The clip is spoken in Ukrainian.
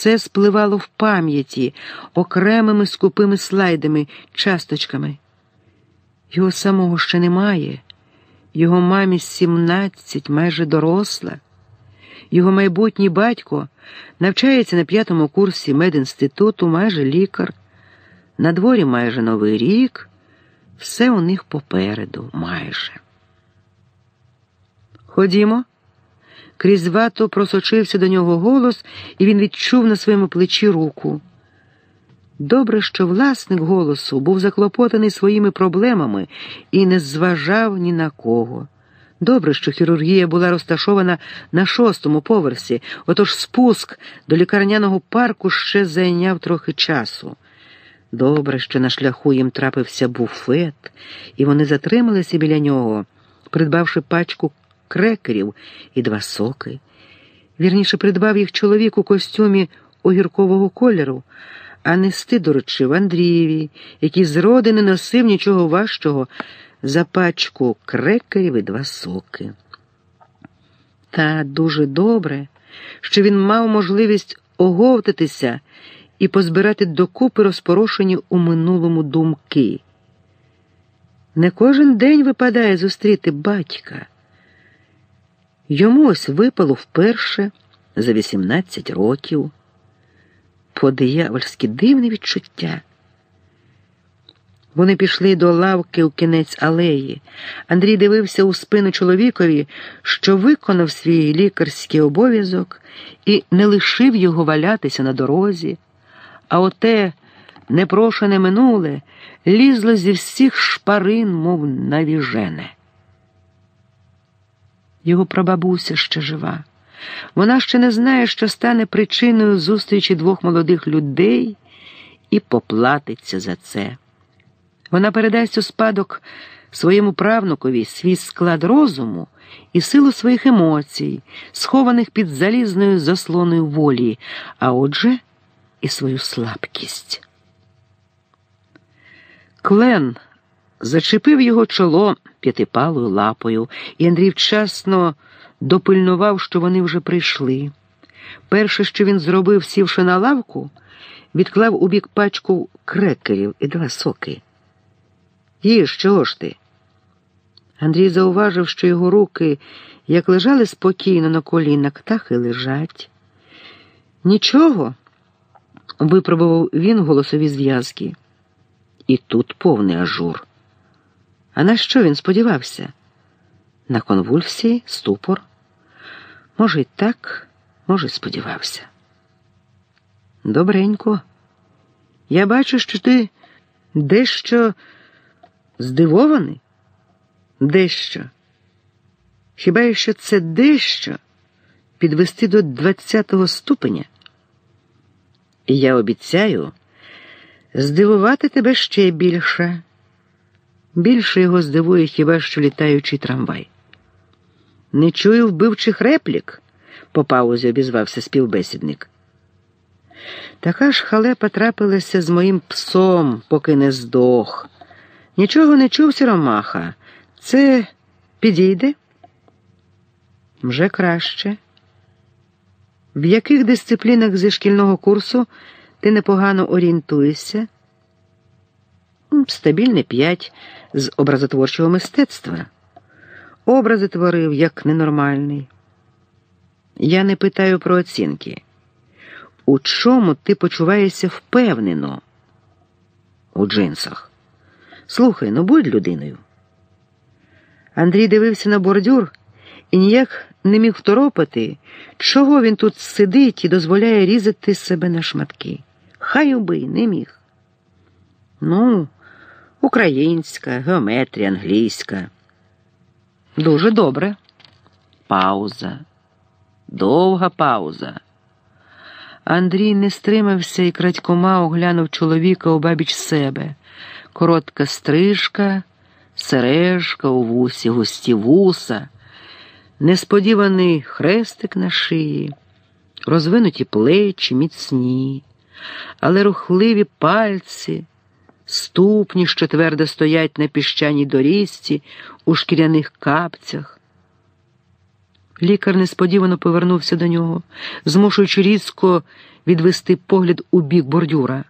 все спливало в пам'яті окремими скупими слайдами, часточками. Його самого ще немає, його мамі сімнадцять, майже доросла. Його майбутній батько навчається на п'ятому курсі медінституту, майже лікар. На дворі майже новий рік, все у них попереду, майже. Ходімо. Крізь вату просочився до нього голос, і він відчув на своєму плечі руку. Добре, що власник голосу був заклопотаний своїми проблемами і не зважав ні на кого. Добре, що хірургія була розташована на шостому поверсі, отож спуск до лікарняного парку ще зайняв трохи часу. Добре, що на шляху їм трапився буфет, і вони затрималися біля нього, придбавши пачку крекерів і два соки. Вірніше придбав їх чоловік у костюмі огіркового кольору, а нести доручив Андрієві, який зроди не носив нічого важчого за пачку крекерів і два соки. Та дуже добре, що він мав можливість оговтатися і позбирати докупи розпорошені у минулому думки. Не кожен день випадає зустріти батька. Йому ось випало вперше за 18 років. По диявольськи дивне відчуття. Вони пішли до лавки у кінець алеї. Андрій дивився у спину чоловікові, що виконав свій лікарський обов'язок і не лишив його валятися на дорозі, а оте непрошене минуле лізло зі всіх шпарин, мов навіжене. Його прабабуся ще жива. Вона ще не знає, що стане причиною зустрічі двох молодих людей і поплатиться за це. Вона передасть у спадок своєму правнукові свій склад розуму і силу своїх емоцій, схованих під залізною заслоною волі, а отже, і свою слабкість. Клен зачепив його чоло п'ятипалою лапою, і Андрій вчасно допильнував, що вони вже прийшли. Перше, що він зробив, сівши на лавку, відклав у бік пачку крекерів і два соки. Їж, чого ж ти? Андрій зауважив, що його руки, як лежали спокійно на колінах, так і лежать. Нічого, випробував він голосові зв'язки. І тут повний ажур. А на що він сподівався? На конвульсії, ступор? Може, й так, може, й сподівався. Добренько. Я бачу, що ти дещо здивований? Дещо. Хіба що це дещо підвести до 20-го ступеня? І я обіцяю здивувати тебе ще більше. Більше його здивує хіба що літаючий трамвай. Не чую вбивчих реплік, по паузі обізвався співбесідник. Така ж халепа трапилася з моїм псом, поки не здох. Нічого не чув сіромаха. Це підійде? Вже краще. В яких дисциплінах зі шкільного курсу ти непогано орієнтуєшся? Стабільне п'ять з образотворчого мистецтва. Образи творив як ненормальний. Я не питаю про оцінки. У чому ти почуваєшся впевнено? У джинсах. Слухай, ну будь людиною. Андрій дивився на бордюр і ніяк не міг второпати, чого він тут сидить і дозволяє різати себе на шматки. Хай убий, не міг. Ну, українська, геометрія, англійська. Дуже добре. Пауза. Довга пауза. Андрій не стримався і крадькома оглянув чоловіка обабіч себе. Коротка стрижка, сережка у вусі, густі вуса, несподіваний хрестик на шиї, розвинуті плечі, міцні, але рухливі пальці ступні, що твердо стоять на піщаній доріжці у шкіряних капцях. Лікар несподівано повернувся до нього, змушуючи різко відвести погляд у бік бордюра.